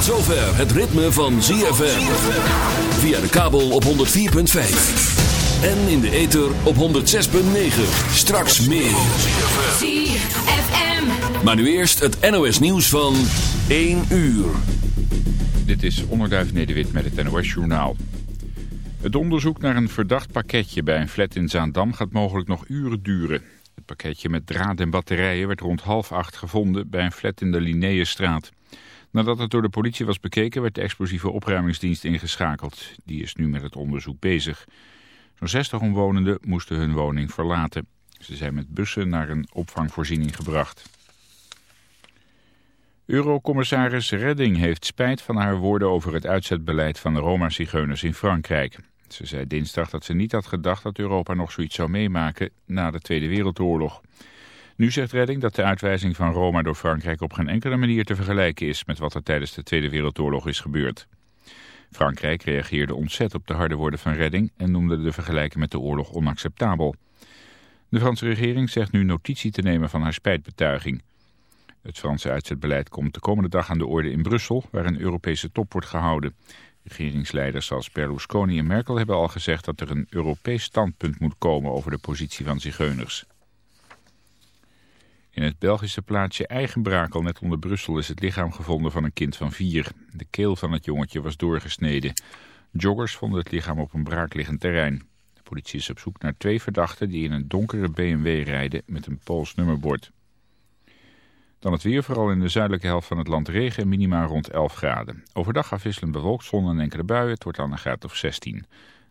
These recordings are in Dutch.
Tot zover het ritme van ZFM. Via de kabel op 104.5. En in de ether op 106.9. Straks meer. ZFM. Maar nu eerst het NOS nieuws van 1 uur. Dit is Onderduif Nederwit met het NOS Journaal. Het onderzoek naar een verdacht pakketje bij een flat in Zaandam gaat mogelijk nog uren duren. Het pakketje met draad en batterijen werd rond half acht gevonden bij een flat in de Linnaeusstraat. Nadat het door de politie was bekeken werd de explosieve opruimingsdienst ingeschakeld. Die is nu met het onderzoek bezig. Zo'n 60 omwonenden moesten hun woning verlaten. Ze zijn met bussen naar een opvangvoorziening gebracht. Eurocommissaris Redding heeft spijt van haar woorden over het uitzetbeleid van de Roma-zigeuners in Frankrijk. Ze zei dinsdag dat ze niet had gedacht dat Europa nog zoiets zou meemaken na de Tweede Wereldoorlog. Nu zegt Redding dat de uitwijzing van Roma door Frankrijk op geen enkele manier te vergelijken is met wat er tijdens de Tweede Wereldoorlog is gebeurd. Frankrijk reageerde ontzet op de harde woorden van Redding en noemde de vergelijking met de oorlog onacceptabel. De Franse regering zegt nu notitie te nemen van haar spijtbetuiging. Het Franse uitzetbeleid komt de komende dag aan de orde in Brussel, waar een Europese top wordt gehouden. Regeringsleiders zoals Berlusconi en Merkel hebben al gezegd dat er een Europees standpunt moet komen over de positie van zigeuners. In het Belgische plaatsje Eigenbrakel, net onder Brussel, is het lichaam gevonden van een kind van vier. De keel van het jongetje was doorgesneden. Joggers vonden het lichaam op een braakliggend terrein. De politie is op zoek naar twee verdachten die in een donkere BMW rijden met een Pools nummerbord. Dan het weer, vooral in de zuidelijke helft van het land regen en minima rond 11 graden. Overdag afwisselend bewolkt, zon en enkele buien. Het wordt dan een graad of 16.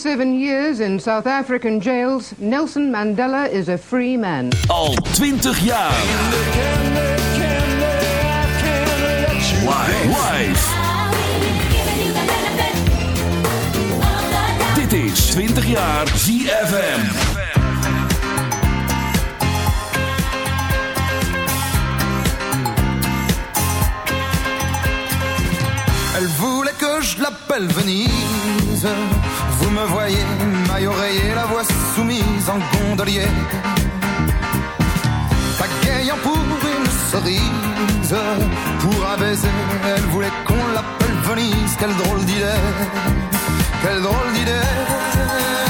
27 years in South African jails, Nelson Mandela is a free man. Al 20 jaar. Live. Dit is 20 jaar ZFM. Elle voulait que je l'appelle Venise. Vous me voyez, maille oreiller, la voix soumise en gondolier. Pagayant pour une cerise, pour un baiser, elle voulait qu'on l'appelle Venise. Quelle drôle d'idée, quelle drôle d'idée.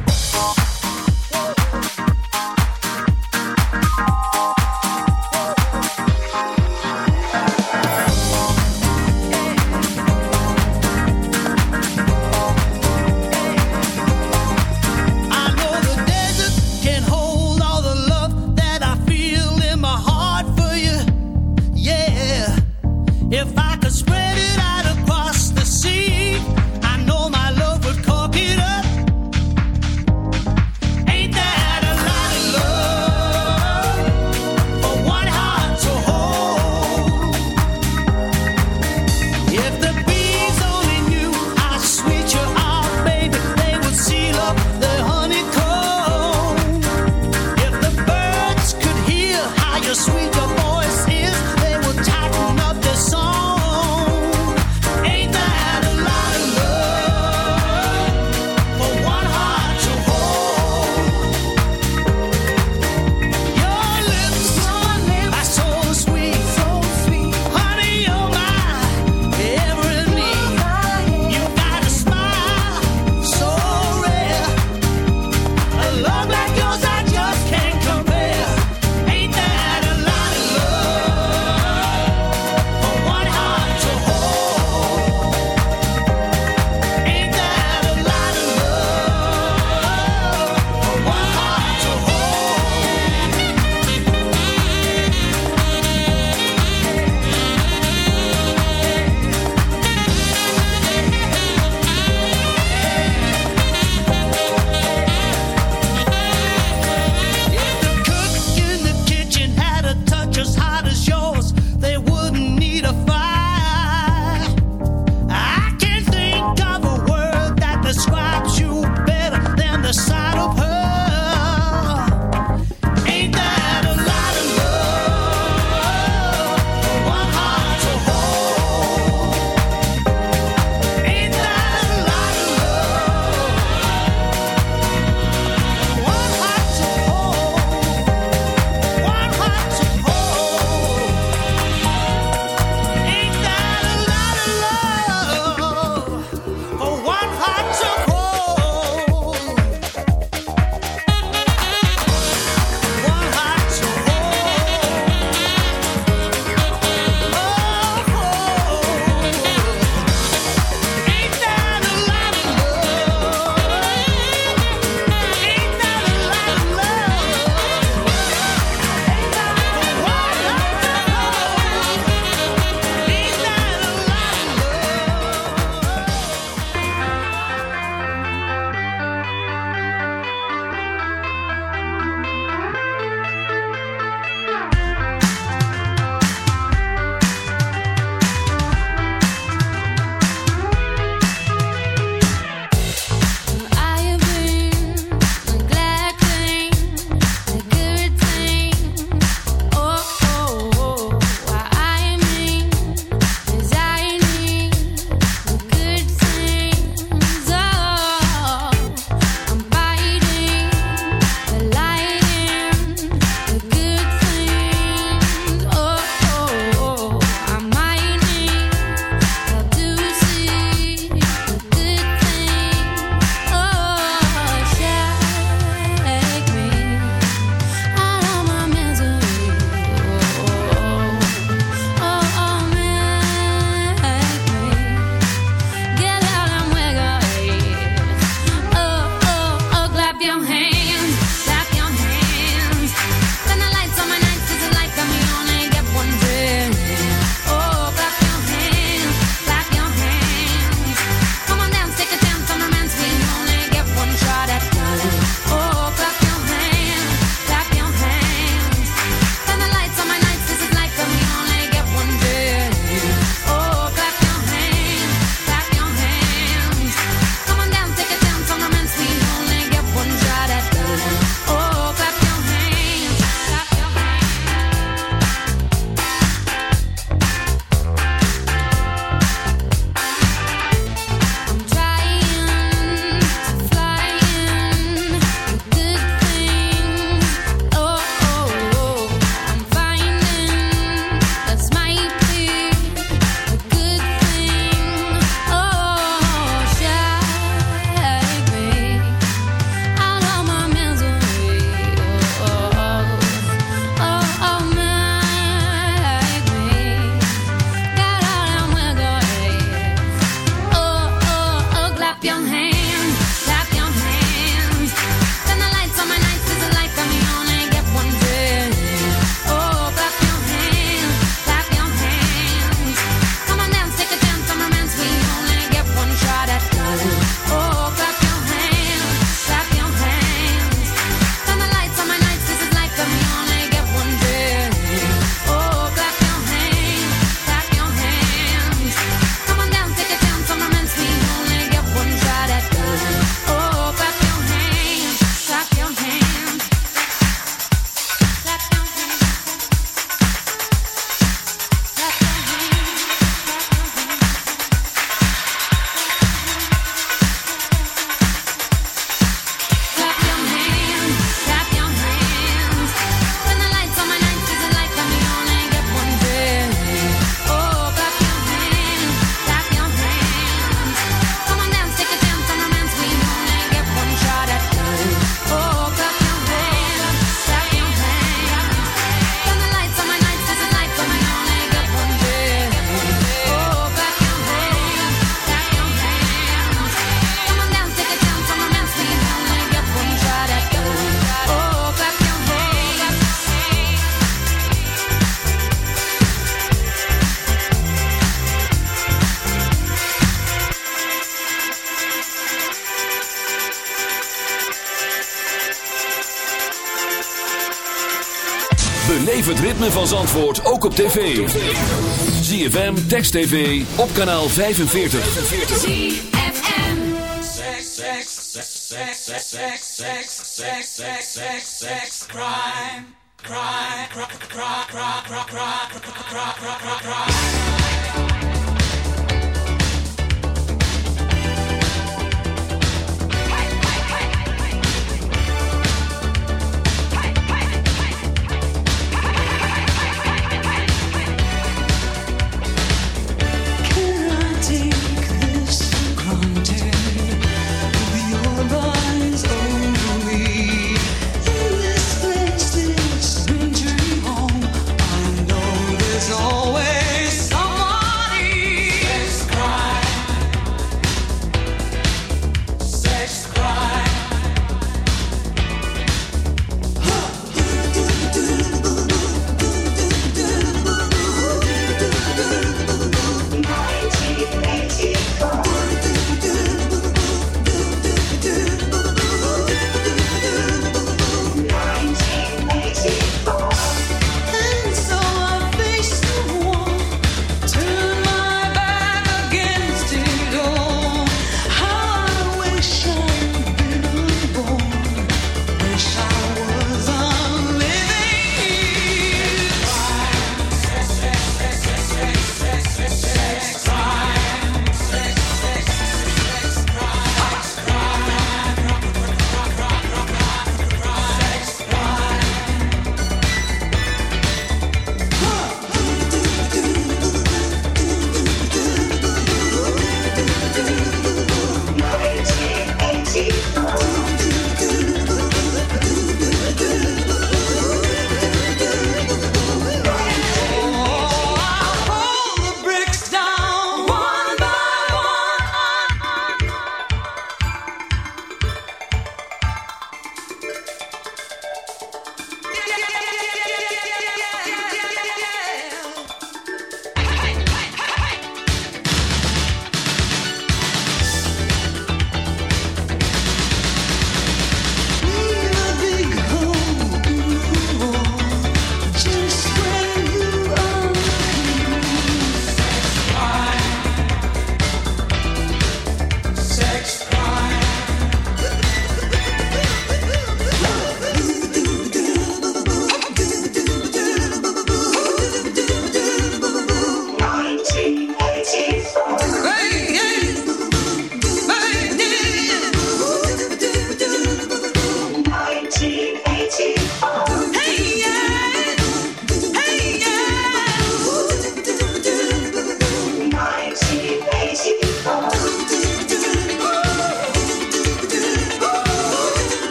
Beleef het ritme van Zandvoort ook op tv. ZFM, Text TV, op kanaal 45. ZFM. Sex, sex, sex, sex, sex, sex, sex, sex, sex, sex, sex, crime, crime, crime, crime, crime, crime, crime, crime, crime, crime, crime.